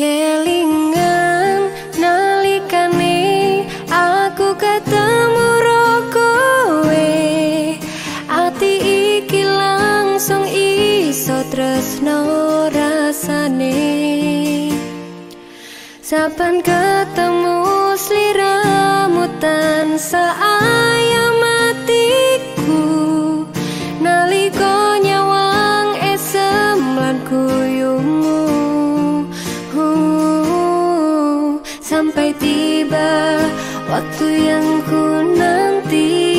kelingan nalikane aku ketemu rokowe ati iki langsung iso tresno rasane. Sapan ketemu sliramu tansah ayam sampai tiba waktu yang ku nanti.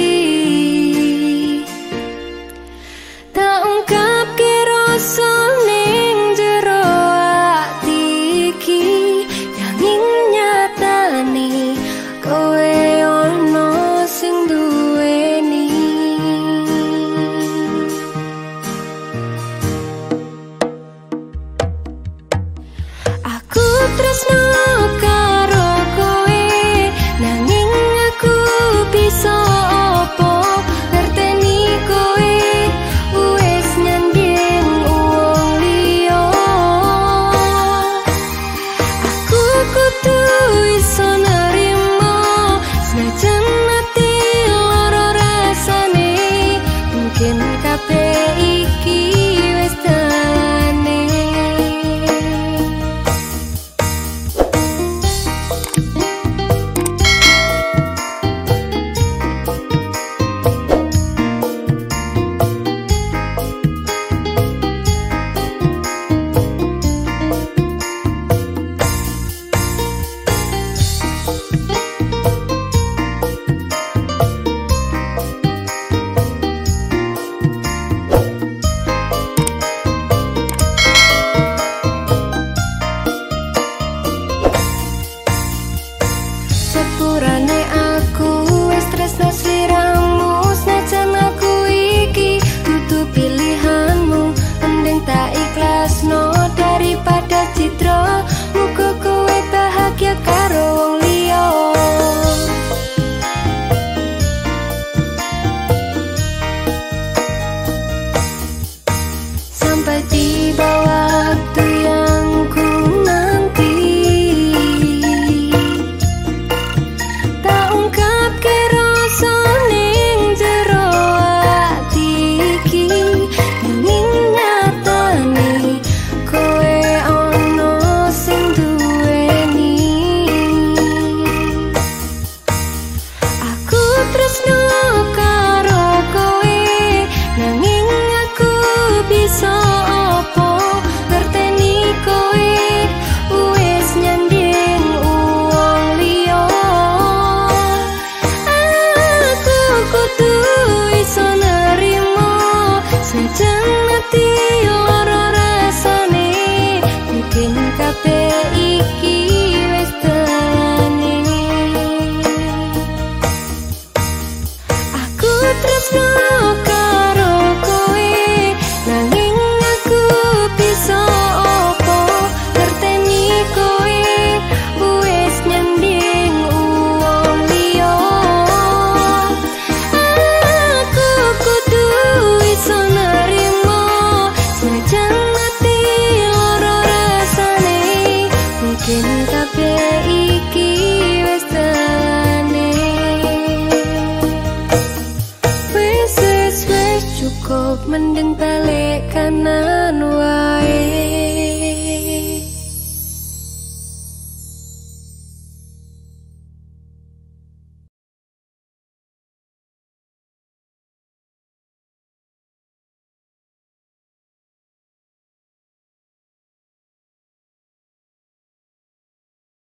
que eu quero cukup mending balik kanan wae.